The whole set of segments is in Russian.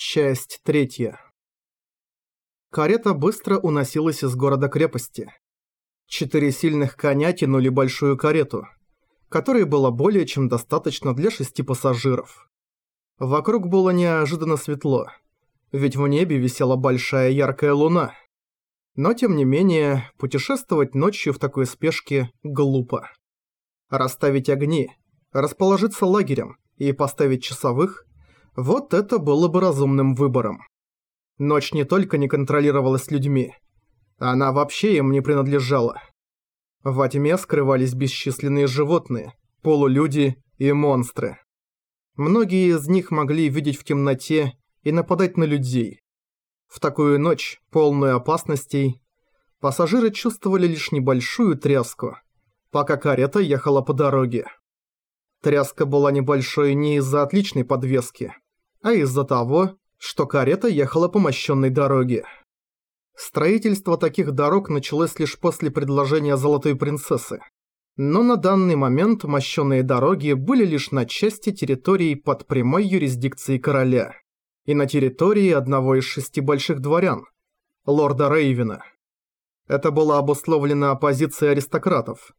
Часть третья. Карета быстро уносилась из города-крепости. Четыре сильных коня тянули большую карету, которой было более чем достаточно для шести пассажиров. Вокруг было неожиданно светло, ведь в небе висела большая яркая луна. Но тем не менее, путешествовать ночью в такой спешке глупо. Расставить огни, расположиться лагерем и поставить часовых вот это было бы разумным выбором. Ночь не только не контролировалась людьми, она вообще им не принадлежала. Во тьме скрывались бесчисленные животные, полулюди и монстры. Многие из них могли видеть в темноте и нападать на людей. В такую ночь, полную опасностей, пассажиры чувствовали лишь небольшую тряску, пока карета ехала по дороге. Тряска была небольшой не из-за отличной подвески – а из-за того, что карета ехала по мощенной дороге. Строительство таких дорог началось лишь после предложения Золотой Принцессы. Но на данный момент мощенные дороги были лишь на части территорий под прямой юрисдикцией короля и на территории одного из шести больших дворян – лорда Рейвена. Это было обусловлено оппозицией аристократов,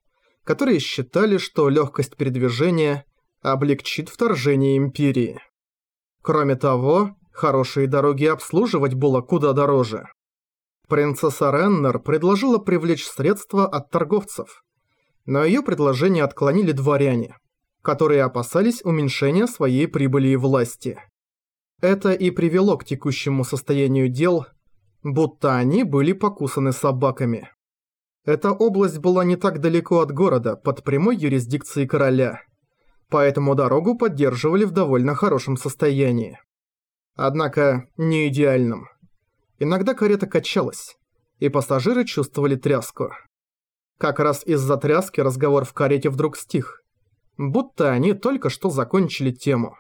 которые считали, что легкость передвижения облегчит вторжение империи. Кроме того, хорошие дороги обслуживать было куда дороже. Принцесса Реннер предложила привлечь средства от торговцев, но ее предложение отклонили дворяне, которые опасались уменьшения своей прибыли и власти. Это и привело к текущему состоянию дел, будто они были покусаны собаками. Эта область была не так далеко от города, под прямой юрисдикцией короля – поэтому дорогу поддерживали в довольно хорошем состоянии. Однако не идеальном. Иногда карета качалась, и пассажиры чувствовали тряску. Как раз из-за тряски разговор в карете вдруг стих, будто они только что закончили тему.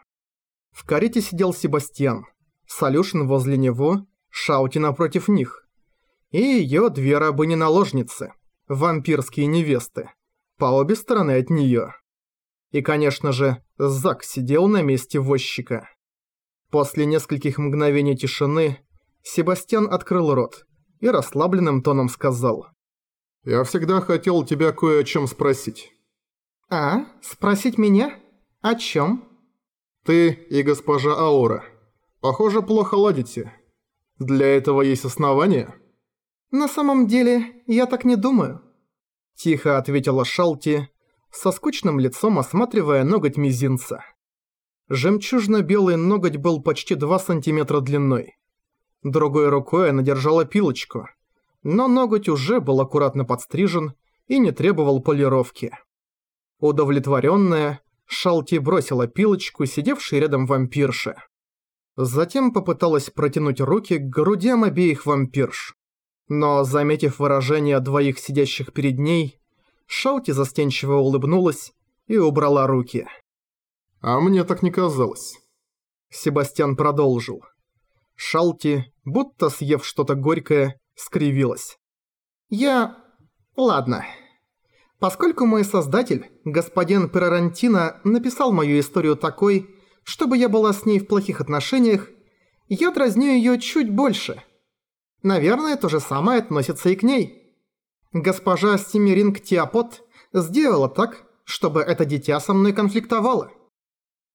В карете сидел Себастьян, Солюшин возле него, Шаути напротив них, и ее две рабыни-наложницы, вампирские невесты, по обе стороны от нее. И, конечно же, Зак сидел на месте возчика. После нескольких мгновений тишины Себастьян открыл рот и расслабленным тоном сказал. «Я всегда хотел тебя кое о чем спросить». «А? Спросить меня? О чем? «Ты и госпожа Аура. Похоже, плохо ладите. Для этого есть основания?» «На самом деле, я так не думаю», – тихо ответила Шалти, со скучным лицом осматривая ноготь мизинца. Жемчужно-белый ноготь был почти 2 сантиметра длиной. Другой рукой она держала пилочку, но ноготь уже был аккуратно подстрижен и не требовал полировки. Удовлетворенная, Шалти бросила пилочку, сидевшей рядом вампирши. Затем попыталась протянуть руки к грудям обеих вампирш. Но, заметив выражение двоих сидящих перед ней, Шаути застенчиво улыбнулась и убрала руки. «А мне так не казалось». Себастьян продолжил. Шалти, будто съев что-то горькое, скривилась. «Я... ладно. Поскольку мой создатель, господин Перарантино, написал мою историю такой, чтобы я была с ней в плохих отношениях, я дразню ее чуть больше. Наверное, то же самое относится и к ней». Госпожа Семеринг Тиапот сделала так, чтобы это дитя со мной конфликтовало.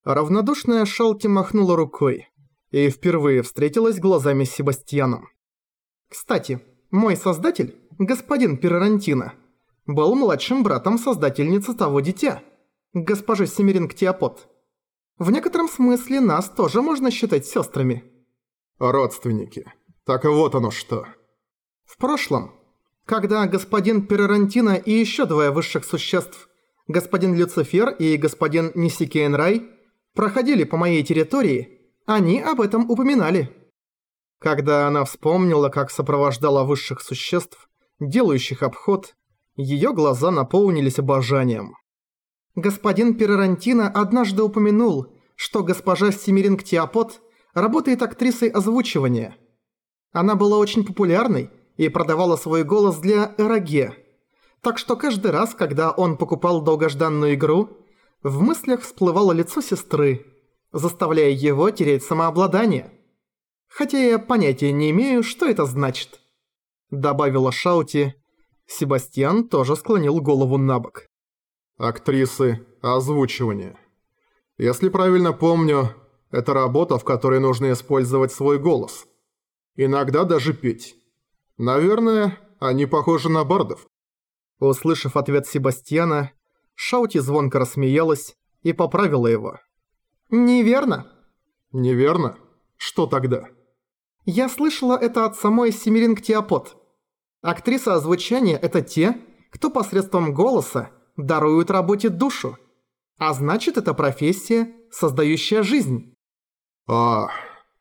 Равнодушная Шалти махнула рукой и впервые встретилась глазами с Себастьяном. Кстати, мой создатель, господин Пирарантино, был младшим братом создательницы того дитя, госпожи Семеринг Тиапот. В некотором смысле нас тоже можно считать сестрами. Родственники. Так вот оно что. В прошлом когда господин Перерантино и еще двое высших существ, господин Люцифер и господин Нисикейнрай, проходили по моей территории, они об этом упоминали. Когда она вспомнила, как сопровождала высших существ, делающих обход, ее глаза наполнились обожанием. Господин Перерантино однажды упомянул, что госпожа Семиринг Тиапот работает актрисой озвучивания. Она была очень популярной, и продавала свой голос для Эроге. Так что каждый раз, когда он покупал долгожданную игру, в мыслях всплывало лицо сестры, заставляя его терять самообладание. Хотя я понятия не имею, что это значит. Добавила Шаути. Себастьян тоже склонил голову на бок. Актрисы озвучивания. Если правильно помню, это работа, в которой нужно использовать свой голос. Иногда даже петь. Наверное, они похожи на бардов. Услышав ответ Себастьяна, Шаути звонко рассмеялась и поправила его. «Неверно». «Неверно? Что тогда?» «Я слышала это от самой Семиринг Теопот. Актриса озвучания – это те, кто посредством голоса даруют работе душу. А значит, это профессия, создающая жизнь». «А,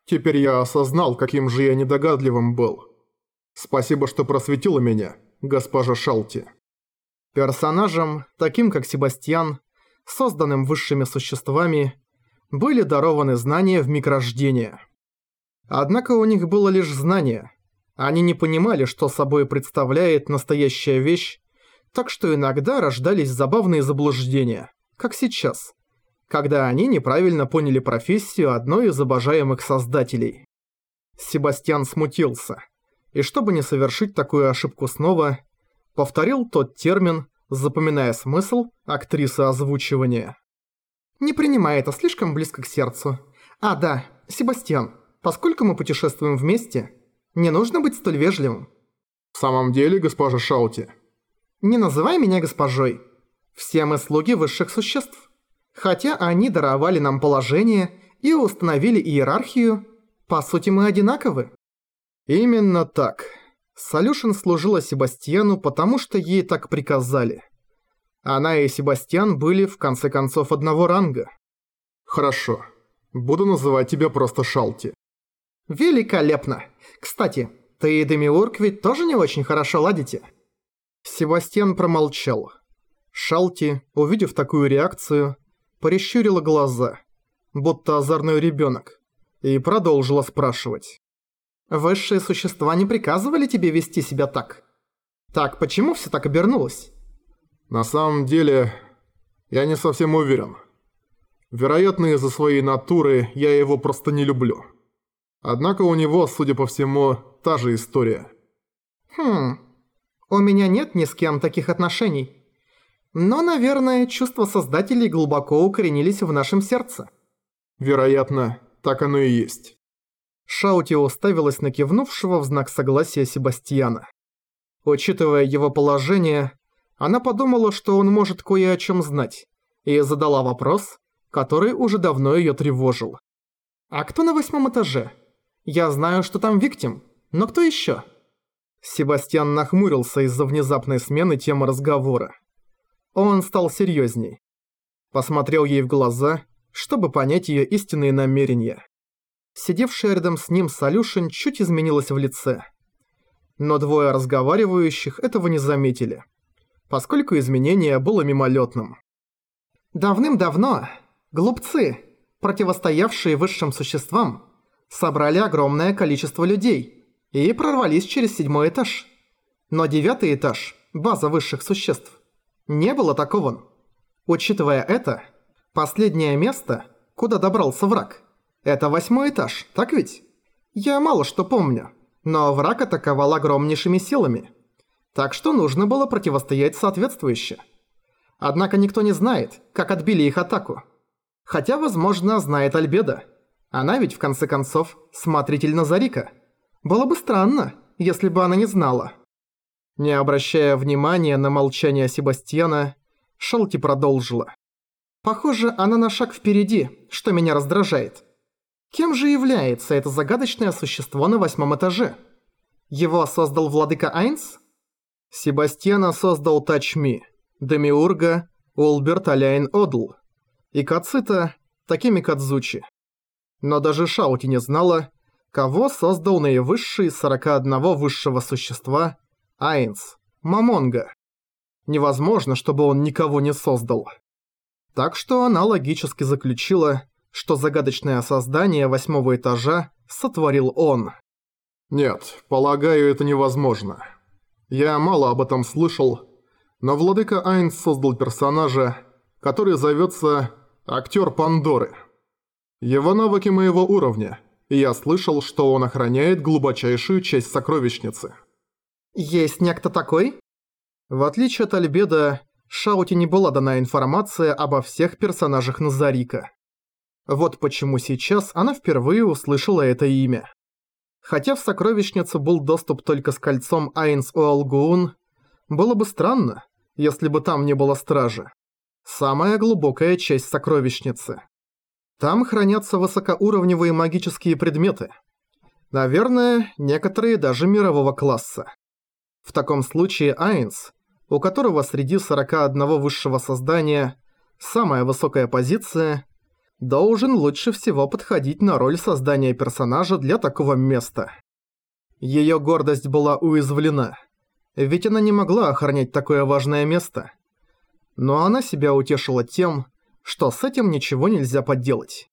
теперь я осознал, каким же я недогадливым был. Спасибо, что просветила меня, госпожа Шалти». Персонажам, таким как Себастьян, созданным высшими существами, были дарованы знания в микрождение. Однако у них было лишь знание. Они не понимали, что собой представляет настоящая вещь, так что иногда рождались забавные заблуждения, как сейчас, когда они неправильно поняли профессию одной из обожаемых создателей. Себастьян смутился, и чтобы не совершить такую ошибку снова, повторил тот термин, запоминая смысл актрисы озвучивания. «Не принимай это слишком близко к сердцу. А, да, Себастьян, поскольку мы путешествуем вместе, не нужно быть столь вежливым». «В самом деле, госпожа Шаути?» «Не называй меня госпожой. Все мы слуги высших существ. Хотя они даровали нам положение и установили иерархию, по сути мы одинаковы». «Именно так». Солюшин служила Себастьяну, потому что ей так приказали. Она и Себастьян были, в конце концов, одного ранга. «Хорошо. Буду называть тебя просто Шалти». «Великолепно. Кстати, ты и Демиург ведь тоже не очень хорошо ладите?» Себастьян промолчал. Шалти, увидев такую реакцию, прищурила глаза, будто озорной ребенок, и продолжила спрашивать. Высшие существа не приказывали тебе вести себя так? Так почему все так обернулось? На самом деле, я не совсем уверен. Вероятно, из-за своей натуры я его просто не люблю. Однако у него, судя по всему, та же история. Хм, у меня нет ни с кем таких отношений. Но, наверное, чувства создателей глубоко укоренились в нашем сердце. Вероятно, так оно и есть. Шаути уставилась на кивнувшего в знак согласия Себастьяна. Учитывая его положение, она подумала, что он может кое о чем знать, и задала вопрос, который уже давно ее тревожил. «А кто на восьмом этаже? Я знаю, что там Виктим, но кто еще? Себастьян нахмурился из-за внезапной смены темы разговора. Он стал серьезней. Посмотрел ей в глаза, чтобы понять ее истинные намерения. Сидевшая рядом с ним Солюшин чуть изменилась в лице. Но двое разговаривающих этого не заметили, поскольку изменение было мимолетным. Давным-давно глупцы, противостоявшие высшим существам, собрали огромное количество людей и прорвались через седьмой этаж. Но девятый этаж, база высших существ, не был атакован. Учитывая это, последнее место, куда добрался враг – это восьмой этаж, так ведь? Я мало что помню, но враг атаковал огромнейшими силами. Так что нужно было противостоять соответствующе. Однако никто не знает, как отбили их атаку. Хотя, возможно, знает Альбеда. Она ведь, в конце концов, смотритель Назарика. Было бы странно, если бы она не знала. Не обращая внимания на молчание Себастьяна, Шалти продолжила. «Похоже, она на шаг впереди, что меня раздражает. Кем же является это загадочное существо на восьмом этаже? Его создал владыка Айнс? Себастьяна создал Тачми, Демиурга, Улберт Аляйн Одл и Кацита Такими Кадзучи. Но даже Шаути не знала, кого создал наивысший из 41 высшего существа Айнс, Мамонга. Невозможно, чтобы он никого не создал. Так что она логически заключила, что загадочное создание восьмого этажа сотворил он. Нет, полагаю, это невозможно. Я мало об этом слышал, но владыка Айнс создал персонажа, который зовется Актер Пандоры. Его навыки моего уровня, и я слышал, что он охраняет глубочайшую часть сокровищницы. Есть некто такой? В отличие от Альбеда, Шаути не была дана информация обо всех персонажах Назарика. Вот почему сейчас она впервые услышала это имя. Хотя в сокровищнице был доступ только с кольцом Айнс Уолгуун, было бы странно, если бы там не было стражи. Самая глубокая часть сокровищницы. Там хранятся высокоуровневые магические предметы. Наверное, некоторые даже мирового класса. В таком случае Айнс, у которого среди 41 высшего создания самая высокая позиция, должен лучше всего подходить на роль создания персонажа для такого места. Её гордость была уязвлена, ведь она не могла охранять такое важное место. Но она себя утешила тем, что с этим ничего нельзя поделать.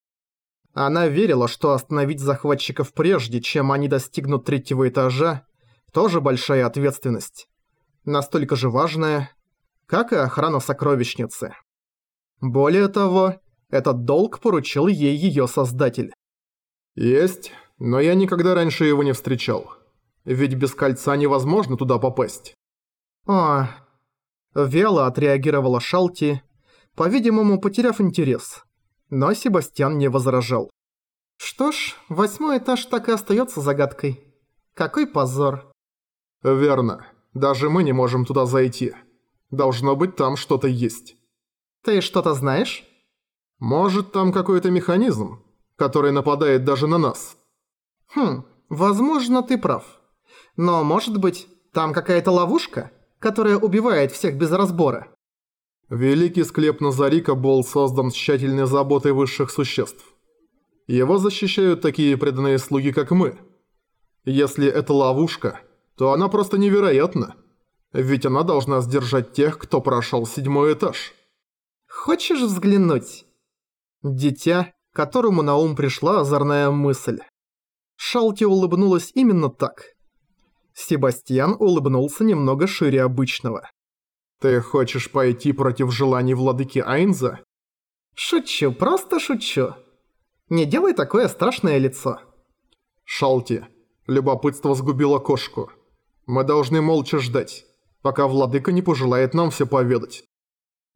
Она верила, что остановить захватчиков прежде, чем они достигнут третьего этажа, тоже большая ответственность. Настолько же важная, как и охрана сокровищницы. Более того, этот долг поручил ей её создатель. Есть, но я никогда раньше его не встречал. Ведь без кольца невозможно туда попасть. О, вяло отреагировала Шалти, по-видимому, потеряв интерес. Но Себастьян не возражал. Что ж, восьмой этаж так и остается загадкой. Какой позор. Верно. Даже мы не можем туда зайти. Должно быть, там что-то есть. Ты что-то знаешь? Может, там какой-то механизм, который нападает даже на нас. Хм, возможно, ты прав. Но, может быть, там какая-то ловушка, которая убивает всех без разбора. Великий склеп Назарика был создан с тщательной заботой высших существ. Его защищают такие преданные слуги, как мы. Если это ловушка, то она просто невероятна. Ведь она должна сдержать тех, кто прошел седьмой этаж. Хочешь взглянуть? Дитя, которому на ум пришла озорная мысль. Шалти улыбнулась именно так. Себастьян улыбнулся немного шире обычного. «Ты хочешь пойти против желаний владыки Айнза?» «Шучу, просто шучу. Не делай такое страшное лицо». «Шалти, любопытство сгубило кошку. Мы должны молча ждать, пока владыка не пожелает нам все поведать».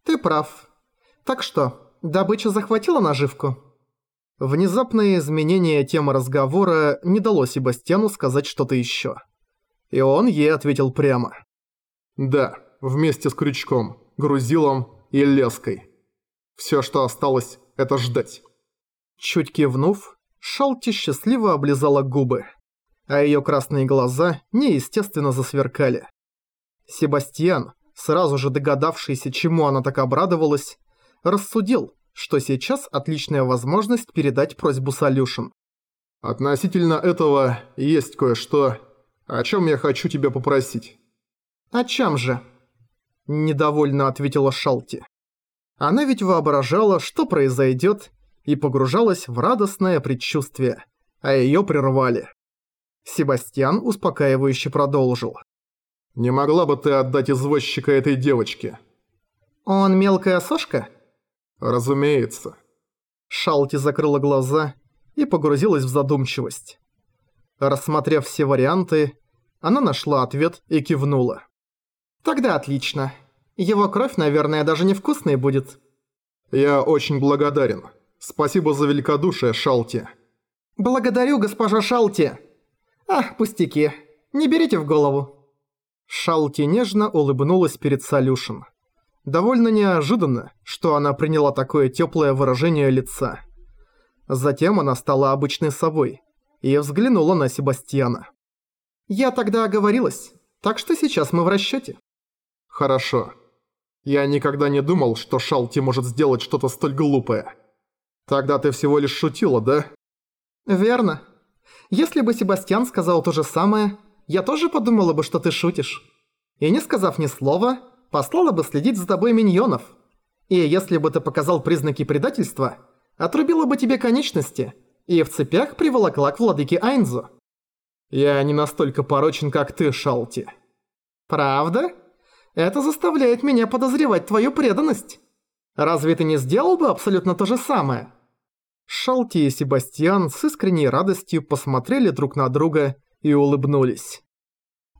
«Ты прав. Так что, добыча захватила наживку?» Внезапное изменение темы разговора не дало Себастьяну сказать что-то еще. И он ей ответил прямо. «Да» вместе с крючком, грузилом и леской. Все, что осталось, это ждать. Чуть кивнув, Шалти счастливо облизала губы, а ее красные глаза неестественно засверкали. Себастьян, сразу же догадавшийся, чему она так обрадовалась, рассудил, что сейчас отличная возможность передать просьбу Солюшен. «Относительно этого есть кое-что, о чем я хочу тебя попросить». «О чем же?» – недовольно ответила Шалти. Она ведь воображала, что произойдет, и погружалась в радостное предчувствие, а её прервали. Себастьян успокаивающе продолжил. «Не могла бы ты отдать извозчика этой девочке?» «Он мелкая сошка?» «Разумеется». Шалти закрыла глаза и погрузилась в задумчивость. Рассмотрев все варианты, она нашла ответ и кивнула. Тогда отлично. Его кровь, наверное, даже невкусной будет. Я очень благодарен. Спасибо за великодушие, Шалти. Благодарю, госпожа Шалти. Ах, пустяки. Не берите в голову. Шалти нежно улыбнулась перед Солюшен. Довольно неожиданно, что она приняла такое теплое выражение лица. Затем она стала обычной собой и взглянула на Себастьяна. «Я тогда оговорилась, так что сейчас мы в расчёте». Хорошо. Я никогда не думал, что Шалти может сделать что-то столь глупое. Тогда ты всего лишь шутила, да? Верно. Если бы Себастьян сказал то же самое, я тоже подумала бы, что ты шутишь. И не сказав ни слова, послала бы следить за тобой миньонов. И если бы ты показал признаки предательства, отрубила бы тебе конечности и в цепях приволокла к владыке Айнзу. Я не настолько порочен, как ты, Шалти. Правда? Это заставляет меня подозревать твою преданность. Разве ты не сделал бы абсолютно то же самое? Шалти и Себастьян с искренней радостью посмотрели друг на друга и улыбнулись.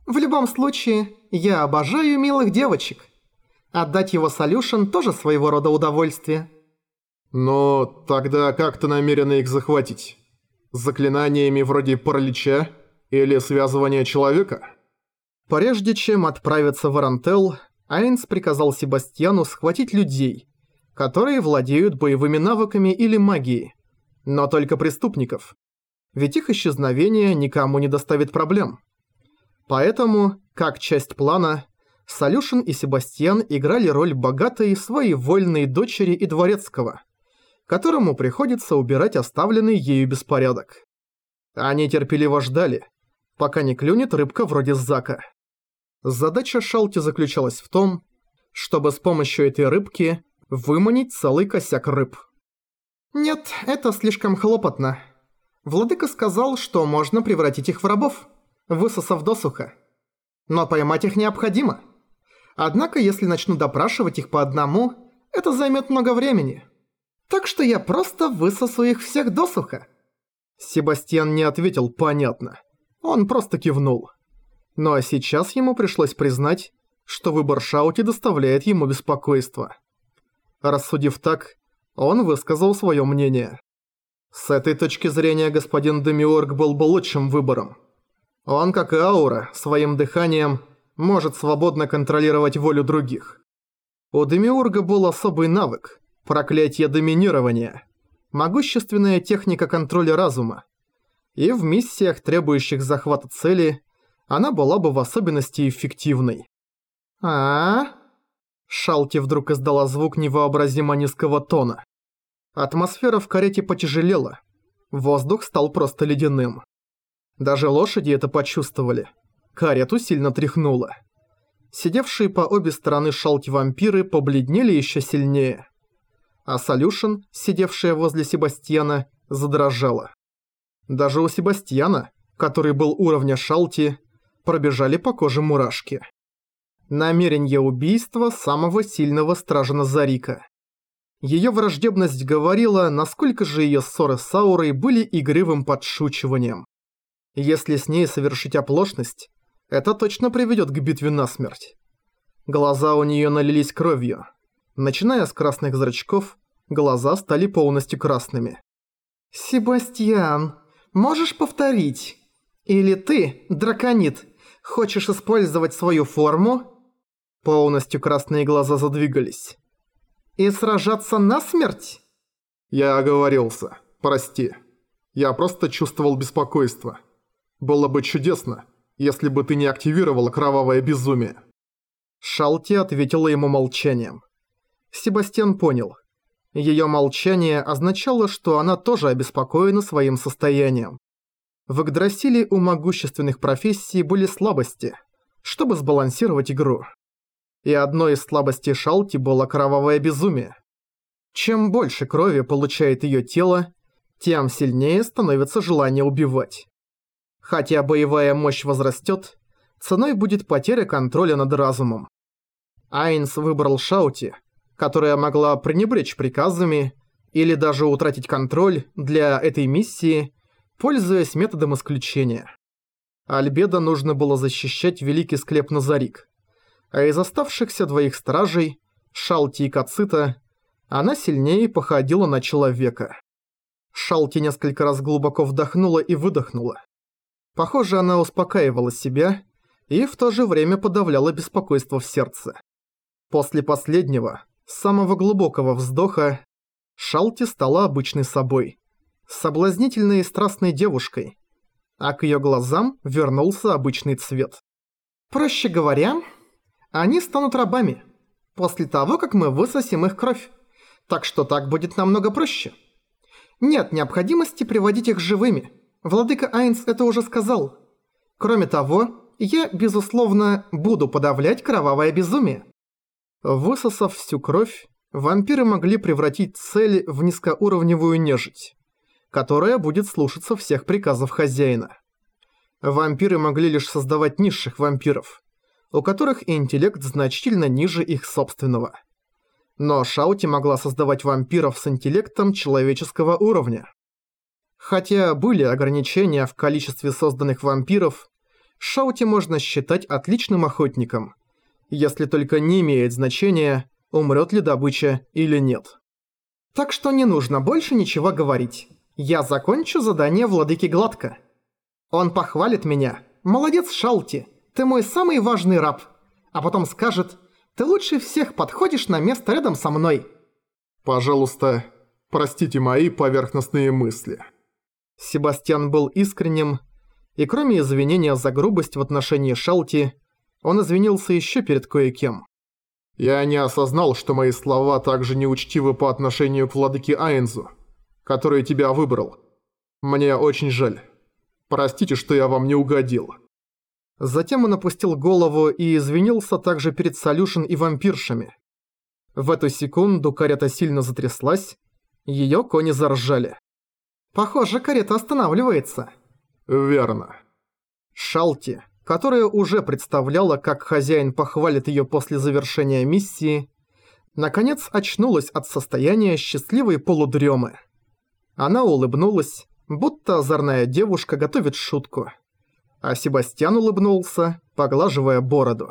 «В любом случае, я обожаю милых девочек. Отдать его солюшен тоже своего рода удовольствие». «Но тогда как ты намерена их захватить? Заклинаниями вроде паралича или связывания человека?» Прежде чем отправиться в Арантел, Айнс приказал Себастьяну схватить людей, которые владеют боевыми навыками или магией, но только преступников, ведь их исчезновение никому не доставит проблем. Поэтому, как часть плана, Солюшин и Себастьян играли роль богатой своевольной дочери и дворецкого, которому приходится убирать оставленный ею беспорядок. Они терпеливо ждали, пока не клюнет рыбка вроде Зака. Задача Шалти заключалась в том, чтобы с помощью этой рыбки выманить целый косяк рыб. «Нет, это слишком хлопотно. Владыка сказал, что можно превратить их в рабов, высосав досуха. Но поймать их необходимо. Однако, если начну допрашивать их по одному, это займет много времени. Так что я просто высосу их всех досуха». Себастьян не ответил «понятно». Он просто кивнул. Ну а сейчас ему пришлось признать, что выбор Шаути доставляет ему беспокойство. Рассудив так, он высказал свое мнение. С этой точки зрения господин Демиорг был бы лучшим выбором. Он, как и Аура, своим дыханием может свободно контролировать волю других. У Демиурга был особый навык – проклятие доминирования, могущественная техника контроля разума. И в миссиях, требующих захвата цели, она была бы в особенности эффективной. а, -а, Шалти вдруг издала звук невообразимо низкого тона. Атмосфера в карете потяжелела. Воздух стал просто ледяным. Даже лошади это почувствовали. Карету сильно тряхнуло. Сидевшие по обе стороны шалти вампиры побледнели еще сильнее. А Солюшен, сидевшая возле Себастьяна, задрожала. Даже у Себастьяна, который был уровня шалти, пробежали по коже мурашки. Намерение убийства самого сильного стража Назарика. Ее враждебность говорила, насколько же ее ссоры с Аурой были игривым подшучиванием. Если с ней совершить оплошность, это точно приведет к битве насмерть. Глаза у нее налились кровью. Начиная с красных зрачков, глаза стали полностью красными. «Себастьян, можешь повторить? Или ты, драконит, Хочешь использовать свою форму?» Полностью красные глаза задвигались. «И сражаться насмерть?» «Я оговорился. Прости. Я просто чувствовал беспокойство. Было бы чудесно, если бы ты не активировала кровавое безумие». Шалти ответила ему молчанием. Себастьян понял. Её молчание означало, что она тоже обеспокоена своим состоянием. В Игдрасиле у могущественных профессий были слабости, чтобы сбалансировать игру. И одной из слабостей Шалти было кровавое безумие. Чем больше крови получает ее тело, тем сильнее становится желание убивать. Хотя боевая мощь возрастет, ценой будет потеря контроля над разумом. Айнс выбрал Шаути, которая могла пренебречь приказами или даже утратить контроль для этой миссии пользуясь методом исключения. Альбедо нужно было защищать великий склеп Назарик, а из оставшихся двоих стражей, Шалти и Кацита, она сильнее походила на человека. Шалти несколько раз глубоко вдохнула и выдохнула. Похоже, она успокаивала себя и в то же время подавляла беспокойство в сердце. После последнего, самого глубокого вздоха, Шалти стала обычной собой соблазнительной и страстной девушкой, а к ее глазам вернулся обычный цвет. Проще говоря, они станут рабами, после того, как мы высосим их кровь. Так что так будет намного проще. Нет необходимости приводить их живыми. Владыка Айнс это уже сказал. Кроме того, я, безусловно, буду подавлять кровавое безумие. Высосав всю кровь, вампиры могли превратить цель в низкоуровневую нежить которая будет слушаться всех приказов хозяина. Вампиры могли лишь создавать низших вампиров, у которых интеллект значительно ниже их собственного. Но Шаути могла создавать вампиров с интеллектом человеческого уровня. Хотя были ограничения в количестве созданных вампиров, Шаути можно считать отличным охотником, если только не имеет значения, умрет ли добыча или нет. Так что не нужно больше ничего говорить. Я закончу задание владыки гладко. Он похвалит меня. Молодец, Шалти, ты мой самый важный раб. А потом скажет, ты лучше всех подходишь на место рядом со мной. Пожалуйста, простите мои поверхностные мысли. Себастьян был искренним, и кроме извинения за грубость в отношении Шалти, он извинился еще перед кое-кем. Я не осознал, что мои слова также неучтивы по отношению к владыке Айнзу, который тебя выбрал. Мне очень жаль. Простите, что я вам не угодил». Затем он опустил голову и извинился также перед Солюшен и вампиршами. В эту секунду карета сильно затряслась, её кони заржали. «Похоже, карета останавливается». «Верно». Шалти, которая уже представляла, как хозяин похвалит её после завершения миссии, наконец очнулась от состояния счастливой полудрёмы. Она улыбнулась, будто озорная девушка готовит шутку. А Себастьян улыбнулся, поглаживая бороду.